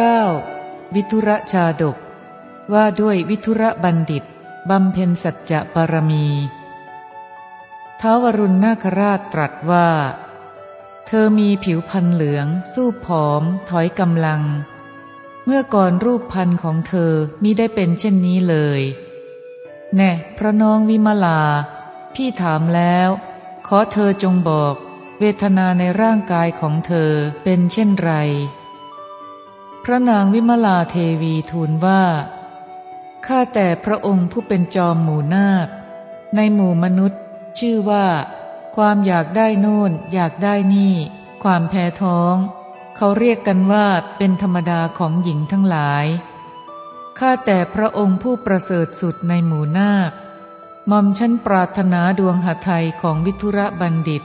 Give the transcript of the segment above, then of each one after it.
9. วิทุระชาดก ว่าด้วยวิทุระบัณฑิตบำเพ็ญสัจจะปรมีท้าวรุณนาคราชตรัสว่า เธอมีผิวพันเหลือง สู้ผอม ถอยกำลัง เมื่อก่อนรูปพันของเธอมิได้เป็นเช่นนี้เลย แน่พระน้องวิมลา พี่ถามแล้ว ขอเธอจงบอก เวทนาในร่างกายของเธอเป็นเช่นไร พระนางวิมลาเทวีทูลว่า ข้าแต่พระองค์ผู้เป็นจอมหมู่นาค ในหมู่มนุษย์ ชื่อว่า ความอยากได้โน่น อยากได้นี่ ความแพ้ท้อง เขาเรียกกันว่าเป็นธรรมดาของหญิงทั้งหลาย ข้าแต่พระองค์ผู้ประเสริฐสุดในหมู่นาคหม่อมฉันปรารถนาดวงหทัยของวิทุระบัณฑิต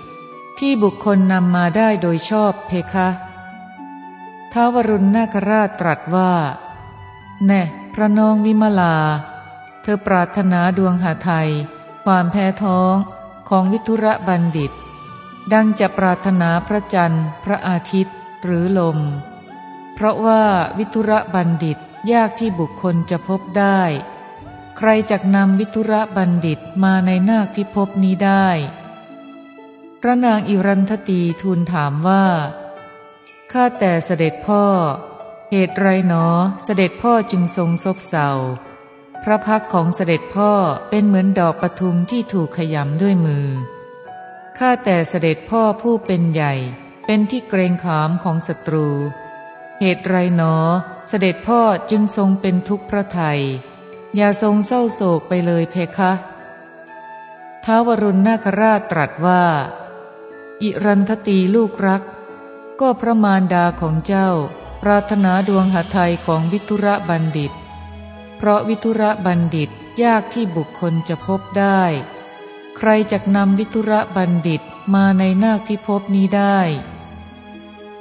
ที่บุคคลนำมาได้โดยชอบเพคะ ท้าวรุณนาคราชตรัสว่า แน่พระนองวิมลา เธอปรารถนาดวงหาไทย ความแพ้ท้องของวิทุระบัณฑิต ดังจะปรารถนาพระจันทร์ พระอาทิตย์ หรือลม เพราะว่าวิทุระบัณฑิตยากที่บุคคลจะพบได้ ใครจักนำวิทุระบัณฑิตมาในนาคพิภพนี้ได้ พระนางอิรันทตีทูลถามว่า ข้าแต่เสด็จพ่อ เหตุไรหนอเสด็จพ่อจึงทรงซบเศร้าพระพักของเสด็จพ่อเป็นเหมือนดอกปทุมที่ถูกขยำด้วยมือ ข้าแต่เสด็จพ่อผู้เป็นใหญ่ เป็นที่เกรงขามของศัตรู เหตุไรหนอ เสด็จพ่อจึงทรงเป็นทุกข์พระไทยอย่าทรงเศร้าโศกไปเลยเพคะท้าวรุณนาคราชตรัสว่า อิรันทตีลูกรัก ก็พระมารดาของเจ้า ปรารถนาดวงหทัยของวิทุระบัณฑิต เพราะวิทุระบัณฑิตยากที่บุคคลจะพบได้ ใครจะนำวิทุระบัณฑิตมาในนาคพิภพนี้ได้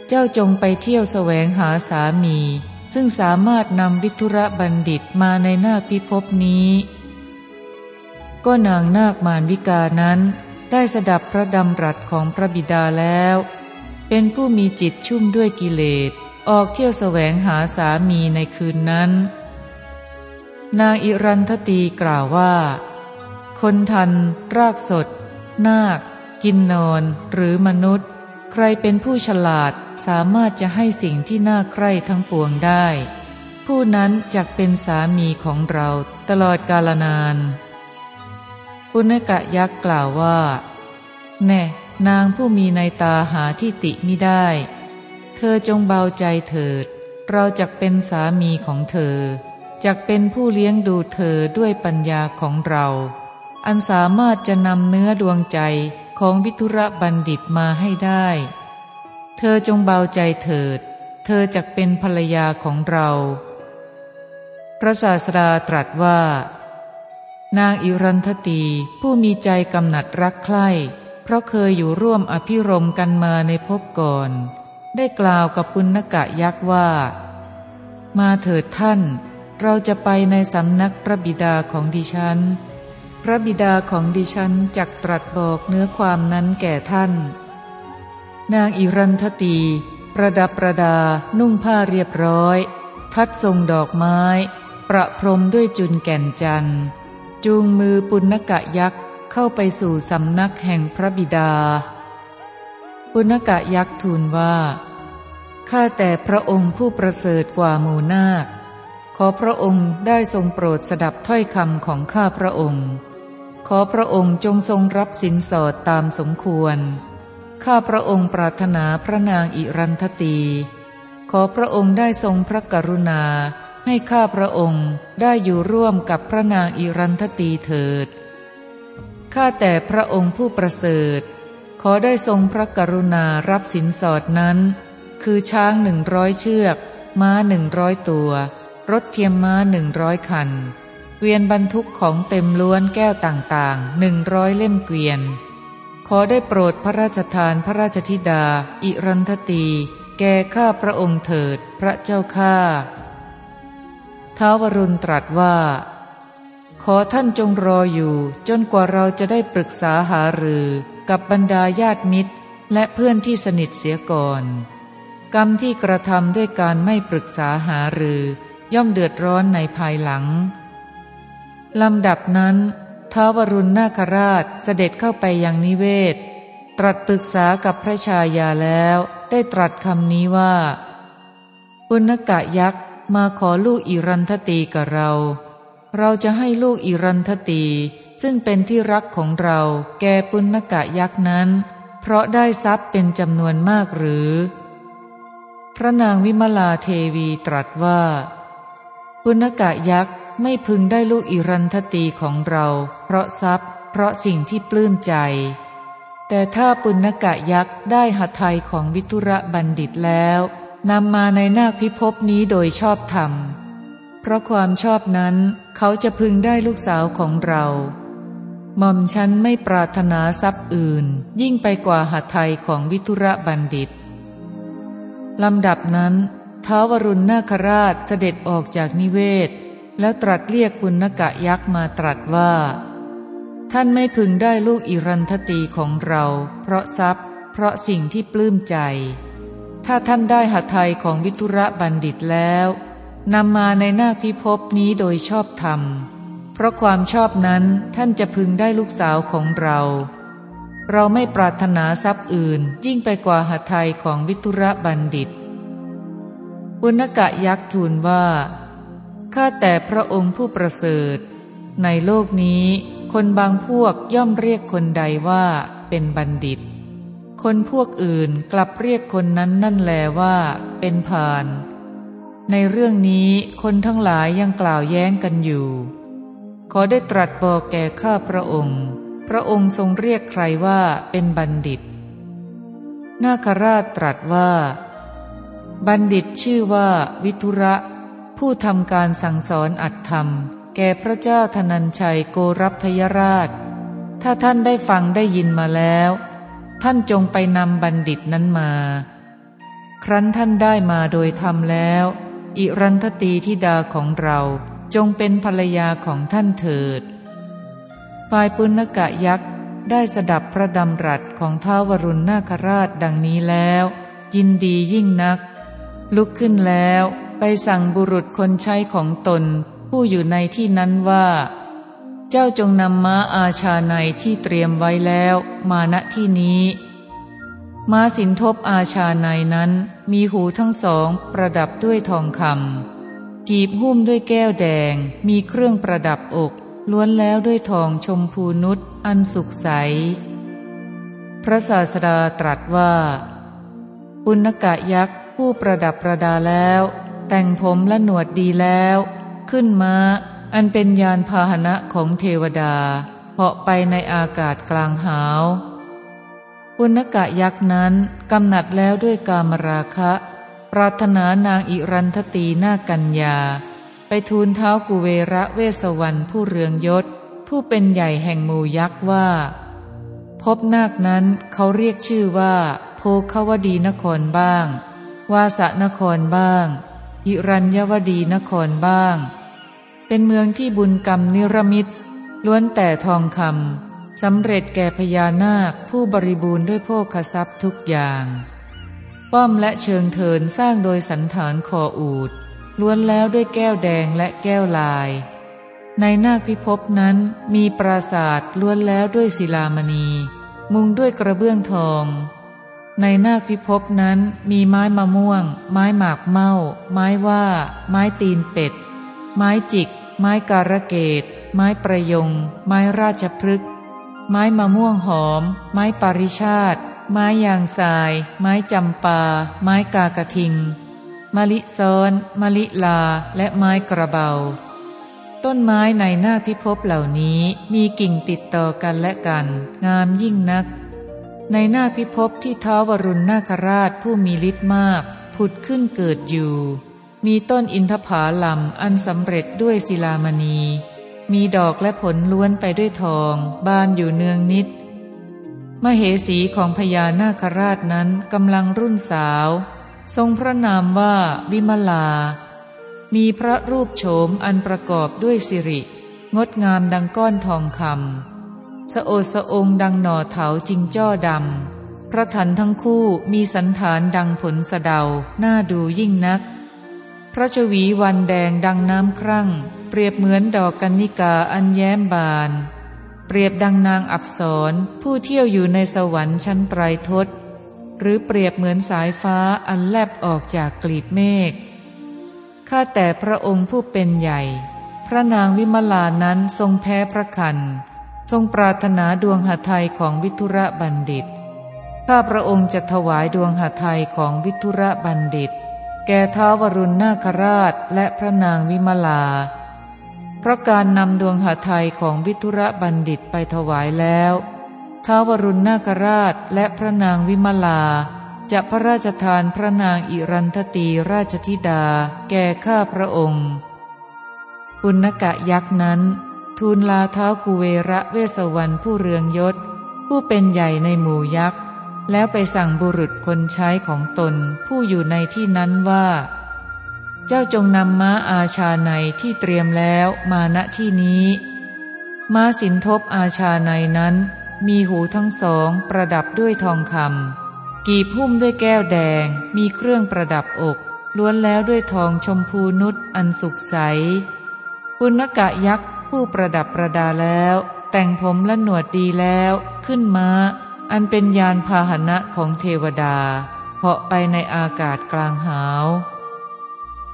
เจ้าจงไปเที่ยวแสวงหาสามี ซึ่งสามารถนำวิทุระบัณฑิตมาในนาคพิภพนี้ ก็นางนาคมารวิกานั้นได้สดับพระดำรัสของพระบิดาแล้ว เป็นผู้มีจิตชุ่มด้วยกิเลส ออกเที่ยวแสวงหาสามีในคืนนั้น นางอิรันทตีกล่าวว่า คนทัน รากสด นาค กินนอน หรือมนุษย์ ใครเป็นผู้ฉลาดสามารถจะให้สิ่งที่น่าใคร่ทั้งปวงได้ ผู้นั้นจักเป็นสามีของเราตลอดกาลนานปุณกะยักษ์กล่าวว่า แน่ นางผู้มีในตาหาที่ติมิได้ เธอจงเบาใจเถิด เราจะเป็นสามีของเธอจะเป็นผู้เลี้ยงดูเธอด้วยปัญญาของเรา อันสามารถจะนำเนื้อดวงใจของวิทุระบัณฑิตมาให้ได้ เธอจงเบาใจเถิด เธอจะเป็นภรรยาของเรา พระศาสดาตรัสว่า นางอิรันทตีผู้มีใจกำหนัดรักใคร่ เพราะเคยอยู่ร่วมอภิรมกันมาในภพก่อน ได้กล่าวกับปุณกะยักษ์ว่า มาเถิดท่าน เราจะไปในสำนักพระบิดาของดิฉัน พระบิดาของดิฉันจักตรัสบอกเนื้อความนั้นแก่ท่าน นางอิรันทตี ประดับประดา นุ่งผ้าเรียบร้อย ทัดทรงดอกไม้ ประพรมด้วยจุนแก่นจันจูงมือปุณกะยักษ์ เข้าไปสู่สำนักแห่งพระบิดา ปุณกะยักษ์ทูลว่า ข้าแต่พระองค์ผู้ประเสริฐกว่าหมู่นาค ขอพระองค์ได้ทรงโปรดสดับถ้อยคำของข้าพระองค์ ขอพระองค์จงทรงรับสินสอดตามสมควร ข้าพระองค์ปรารถนาพระนางอิรันทตี ขอพระองค์ได้ทรงพระกรุณาให้ข้าพระองค์ได้อยู่ร่วมกับพระนางอิรันทตีเถิด ข้าแต่พระองค์ผู้ประเสริฐ ขอได้ทรงพระกรุณารับสินสอดนั้น คือช้างหนึ่งร้อยเชือก ม้าหนึ่งร้อยตัว รถเทียมม้าหนึ่งร้อยคัน เกวียนบรรทุกของเต็มล้วนแก้วต่างๆหนึ่งร้อยเล่มเกวียน ขอได้โปรดพระราชทานพระราชธิดา อิรันทตี แก่ข้าพระองค์เถิดพระเจ้าข้าท้าวรุณตรัสว่า ขอท่านจงรออยู่จนกว่าเราจะได้ปรึกษาหารือกับบรรดาญาติมิตร และเพื่อนที่สนิทเสียก่อน กรรมที่กระทำด้วยการไม่ปรึกษาหารือ ย่อมเดือดร้อนในภายหลังลำดับนั้นท้าวรุณนาคราชเสด็จเข้าไปยังนิเวศ ตรัสปรึกษากับพระชายาแล้วได้ตรัสคำนี้ว่าปุณกะยักษ์มาขอลูกอิรันทตีกับเรา เราจะให้ลูกอิรันทตี ซึ่งเป็นที่รักของเราแก่ปุณกะยักษ์นั้น เพราะได้ทรัพย์เป็นจำนวนมากหรือ พระนางวิมลาเทวีตรัสว่า ปุณกะยักษ์ไม่พึงได้ลูกอิรันทตีของเรา เพราะทรัพย์ เพราะสิ่งที่ปลื้มใจ แต่ถ้าปุณกะยักษ์ได้หัตถยของวิทุระบัณฑิตแล้วนำมาในนาคพิภพนี้โดยชอบธรรม เพราะความชอบนั้นเขาจะพึงได้ลูกสาวของเราหม่อมฉันไม่ปรารถนาทรัพย์อื่น ยิ่งไปกว่าหัตถยของวิทุระบัณฑิตลำดับนั้นท้าวรุณนาคราชเสด็จออกจากนิเวศ แล้วตรัสเรียกปุณกะยักษ์มาตรัสว่า ท่านไม่พึงได้ลูกอิรันทตีของเรา เพราะทรัพย์ เพราะสิ่งที่ปลื้มใจ ถ้าท่านได้หัตถยของวิทุระบัณฑิตแล้ว นำมาในหน้าพิภพนี้โดยชอบธรรม เพราะความชอบนั้นท่านจะพึงได้ลูกสาวของเรา เราไม่ปรารถนาทรัพย์อื่นยิ่งไปกว่าหัตถยของวิทุระบัณฑิตปุณกะยักษ์ทูลว่า ข้าแต่พระองค์ผู้ประเสริฐ ในโลกนี้คนบางพวกย่อมเรียกคนใดว่าเป็นบัณฑิต คนพวกอื่นกลับเรียกคนนั้นนั่นแลว่าเป็นผาน ในเรื่องนี้คนทั้งหลายยังกล่าวแย้งกันอยู่ ขอได้ตรัสบอกแก่ข้าพระองค์ พระองค์ทรงเรียกใครว่าเป็นบัณฑิต นาคราชตรัสว่า บัณฑิตชื่อว่าวิทุระ ผู้ทำการสั่งสอนอัตธรรม แก่พระเจ้าธนัญชัยโกรพยราช ถ้าท่านได้ฟังได้ยินมาแล้ว ท่านจงไปนำบัณฑิตนั้นมา ครั้นท่านได้มาโดยธรรมแล้ว อิรันทตีทิดาของเราจงเป็นภรรยาของท่านเถิด ฝ่ายปุณกะยักษ์ได้สดับพระดำรัสของท้าวรุณนาคราชดังนี้แล้ว ยินดียิ่งนัก ลุกขึ้นแล้วไปสั่งบุรุษคนใช้ของตน ผู้อยู่ในที่นั้นว่า เจ้าจงนำม้าอาชาในที่เตรียมไว้แล้ว มาณที่นี้ ม้าสินทบอาชาในนั้นมีหูทั้งสองประดับด้วยทองคำกีบหุ้มด้วยแก้วแดง มีเครื่องประดับอกล้วนแล้วด้วยทองชมพูนุษอันสุขใส พระศาสดาตรัสว่า ปุณกะยักษ์ผู้ประดับประดาแล้ว แต่งผมและหนวดดีแล้ว ขึ้นมาอันเป็นยานพาหนะของเทวดาเหาะไปในอากาศกลางหาว ปุณกะยักษ์นั้นกำหนัดแล้วด้วยกามราคะ ปรารถนานางอิรันทตีนากัญญา ไปทูลเท้ากุเวระเวสวรรณผู้เรืองยศ ผู้เป็นใหญ่แห่งหมู่ยักษ์ว่า พบนาคนั้นเขาเรียกชื่อว่า โพคาวดีนครบ้าง วาสนครบ้างอิรัญยวดีนครบ้าง เป็นเมืองที่บุญกรรมนิรมิตล้วนแต่ทองคำ สำเร็จแก่พญานาคผู้บริบูรณ์ด้วยโภคทรัพย์ทุกอย่าง ป้อมและเชิงเทินสร้างโดยสันฐานคออูดล้วนแล้วด้วยแก้วแดงและแก้วลาย ในนาคพิภพนั้นมีปราศาสตร์ล้วนแล้วด้วยศิลามณี มุงด้วยกระเบื้องทอง ในนาคพิภพนั้นมีไม้มะม่วง ไม้หมากเมาไม้ว่า ไม้ตีนเป็ด ไม้จิก ไม้การะเกดไม้ประยง ไม้ราชพฤกษ์ ไม้มะม่วงหอม ไม้ปาริชาติ ไม้ยางทราย ไม้จำปา ไม้กากระทิง มะลิซ้อน มะลิลา และไม้กระเบา ต้นไม้ในหน้าพิภพเหล่านี้มีกิ่งติดต่อกันและกัน งามยิ่งนัก ในหน้าพิภพที่ท้าวรุณนาคราชผู้มีฤทธิ์มาก ผุดขึ้นเกิดอยู่ มีต้นอินทผาลัมอันสำเร็จด้วยศิลามณี มีดอกและผลล้วนไปด้วยทอง บานอยู่เนืองนิด มเหสีของพญานาคราชนั้นกำลังรุ่นสาว ทรงพระนามว่าวิมลา มีพระรูปโฉมอันประกอบด้วยสิริ งดงามดังก้อนทองคำสะโอดสะองดังหน่อเถาจิงจ้อดำ พระทันทั้งคู่มีสันฐานดังผลสะเดา น่าดูยิ่งนัก พระชวีวันแดงดังน้ำครั่ง เปรียบเหมือนดอกกัญญิกาอันแย้มบาน เปรียบดังนางอับสรผู้เที่ยวอยู่ในสวรรค์ชั้นไตรทศ หรือเปรียบเหมือนสายฟ้าอันแลบออกจากกลีบเมฆข้าแต่พระองค์ผู้เป็นใหญ่ พระนางวิมลานั้นทรงแพ้พระคันทรงปรารถนาดวงหทัยของวิทุระบัณฑิต ข้าพระองค์จะถวายดวงหทัยของวิทุระบัณฑิต แก่ท้าวรุณนาคราชและพระนางวิมลา ราะการนำดวงหาไทยของวิทุระบัณฑิตไปถวายแล้วท้าวรุณนาคราชและพระนางวิมลา จะพระราชทานพระนางอิรันทตีราชธิดาแก่ข้าพระองค์ ปุณกะยักษ์นั้น ทูลลาเท้ากุเวระเวสวรรณผู้เรืองยศ ผู้เป็นใหญ่ในหมู่ยักษ์ แล้วไปสั่งบุรุษคนใช้ของตนผู้อยู่ในที่นั้นว่า เจ้าจงนำม้าอาชาในที่เตรียมแล้วมาณที่นี้ ม้าสินทบอาชาในนั้น มีหูทั้งสองประดับด้วยทองคำกีบหุ้มด้วยแก้วแดง มีเครื่องประดับอกล้วนแล้วด้วยทองชมพูนุชอันสุกใสปุณกะยักษ์ผู้ประดับประดาแล้ว แต่งผมและหนวดดีแล้วขึ้นมาอันเป็นยานพาหนะของเทวดาเหาะไปในอากาศกลางหาว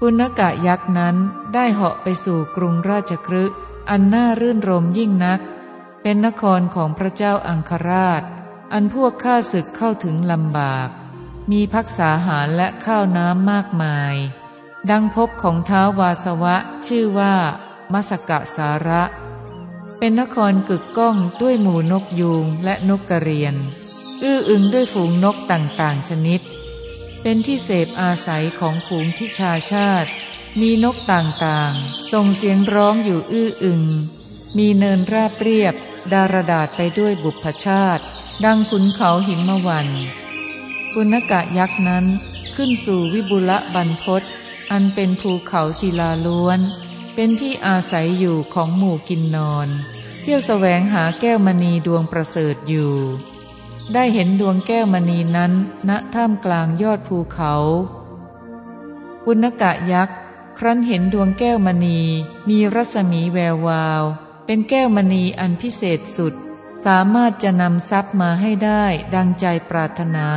ปุณกะยักษ์นั้นได้เหาะไปสู่กรุงราชครึอันน่ารื่นรมยิ่งนัก เป็นนครของพระเจ้าอังคราช อันพวกข้าศึกเข้าถึงลำบาก มีพักษาหารและข้าวน้ำมากมาย ดังพบของเท้าวาสวะชื่อว่ามัสกะสาระ เป็นนครกึกก้องด้วยหมู่นกยูงและนกกระเรียน อื้ออึงด้วยฝูงนกต่างๆชนิด เป็นที่เสพอาศัยของฝูงทิชาชาติ มีนกต่างๆ ส่งเสียงร้องอยู่อื้ออึง มีเนินราบเรียบ ดารดาษไปด้วยบุพชาติ ดังขุนเขาหิมวันปุณกะยักษ์นั้นขึ้นสู่วิบุละบันพศอันเป็นภูเขาศิลาล้วน เป็นที่อาศัยอยู่ของหมู่กินนอน เที่ยวแสวงหาแก้วมณีดวงประเสริฐอยู่ ได้เห็นดวงแก้วมณีนั้นณท่ามกลางยอดภูเขาปุณกะยักษ์ ครั้นเห็นดวงแก้วมณี มีรัศมีแวววาว เป็นแก้วมณีอันพิเศษสุด สามารถจะนำทรัพย์มาให้ได้ดังใจปรารถนา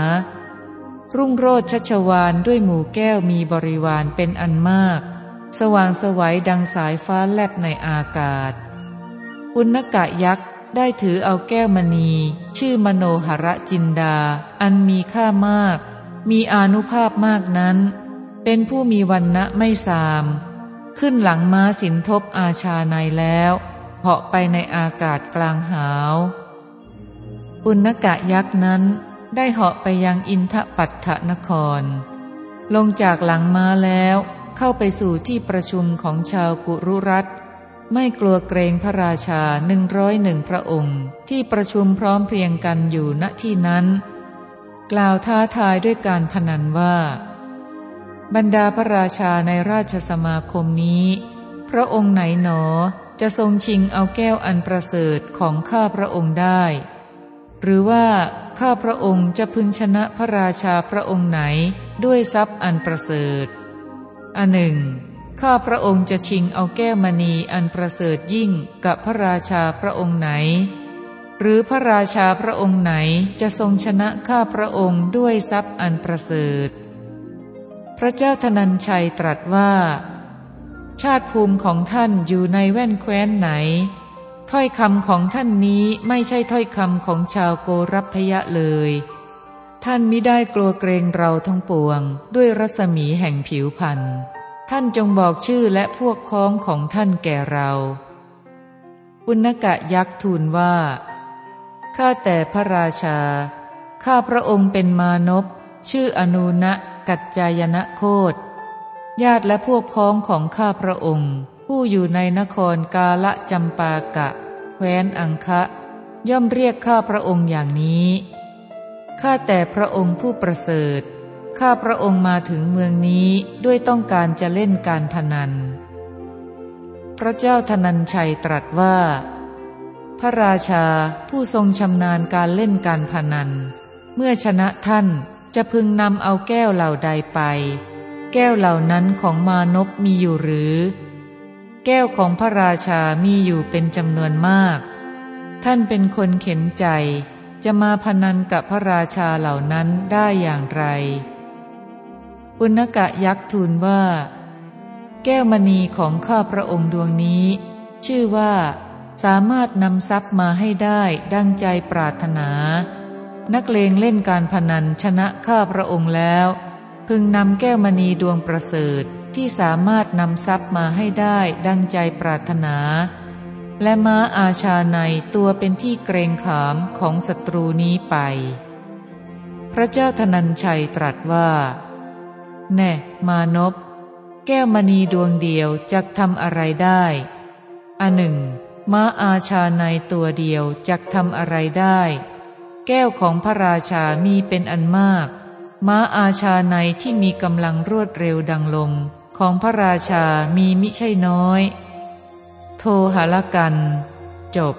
รุ่งโรจชัชวานด้วยหมู่แก้วมีบริวารเป็นอันมาก สว่างสวัยดังสายฟ้าแลบในอากาศปุณกะยักษ์ ได้ถือเอาแก้วมณี ชื่อมโนหระจินดา อันมีค่ามาก มีอานุภาพมากนั้น เป็นผู้มีวันณะไม่สาม ขึ้นหลังม้าสินทบอาชาในแล้วเหาะไปในอากาศกลางหาวปุณกะยักษ์นั้นได้เหาะไปยังอินทปัตถนคร ลงจากหลังม้าแล้วเข้าไปสู่ที่ประชุมของชาวกุรุรัต ไม่กลัวเกรงพระราชาหนึ่งร้อยหนึ่งพระองค์ ที่ประชุมพร้อมเพรียงกันอยู่ณที่นั้น กล่าวท้าทายด้วยการพนันว่า บรรดาพระราชาในราชสมาคมนี้ พระองค์ไหนหนอจะทรงชิงเอาแก้วอันประเสริฐของข้าพระองค์ได้ หรือว่าข้าพระองค์จะพึงชนะพระราชาพระองค์ไหนด้วยทรัพย์อันประเสริฐอันหนึ่ง ข้าพระองค์จะชิงเอาแก้วมณีอันประเสริฐยิ่งกับพระราชาพระองค์ไหน หรือพระราชาพระองค์ไหนจะทรงชนะข้าพระองค์ด้วยทรัพย์อันประเสริฐ พระเจ้าธนัญชัยตรัสว่า ชาติภูมิของท่านอยู่ในแว่นแคว้นไหน ถ้อยคำของท่านนี้ไม่ใช่ถ้อยคำของชาวโกรัพยะเลย ท่านมิได้กลัวเกรงเราทั้งปวง ด้วยรัศมีแห่งผิวพันธ์ ท่านจงบอกชื่อและพวกพ้องของท่านแก่เราปุณกะยักษ์ทูลว่า ข้าแต่พระราชา ข้าพระองค์เป็นมานพชื่ออนุนะกัจจายนะโคดญาติและพวกพ้องของข้าพระองค์ ผู้อยู่ในนครกาละจำปากะแคว้นอังคะ ย่อมเรียกข้าพระองค์อย่างนี้ ข้าแต่พระองค์ผู้ประเสริฐ ข้าพระองค์มาถึงเมืองนี้ด้วยต้องการจะเล่นการพนัน พระเจ้าธนัญชัยตรัสว่า พระราชาผู้ทรงชำนาญการเล่นการพนัน เมื่อชนะท่านจะพึงนำเอาแก้วเหล่าใดไป แก้วเหล่านั้นของมานพมีอยู่หรือ แก้วของพระราชามีอยู่เป็นจำนวนมาก ท่านเป็นคนเข็นใจจะมาพนันกับพระราชาเหล่านั้นได้อย่างไร อุณกะยักษ์ทูลว่า แก้วมณีของข้าพระองค์ดวงนี้ ชื่อว่า สามารถนำทรัพย์มาให้ได้ดังใจปรารถนา นักเลงเล่นการพนันชนะข้าพระองค์แล้ว พึงนำแก้วมณีดวงประเสริฐที่สามารถนำทรัพย์มาให้ได้ดังใจปรารถนา และม้าอาชาในตัวเป็นที่เกรงขามของศัตรูนี้ไป พระเจ้าธนัญชัยตรัสว่า แน่มานพแก้วมณีดวงเดียวจะทำอะไรได้อันหนึ่งม้าอาชาในตัวเดียวจักทำอะไรได้ แก้วของพระราชามีเป็นอันมาก ม้าอาชาในที่มีกำลังรวดเร็วดังลมของพระราชามีมิใช่น้อย โทหละกัน จบ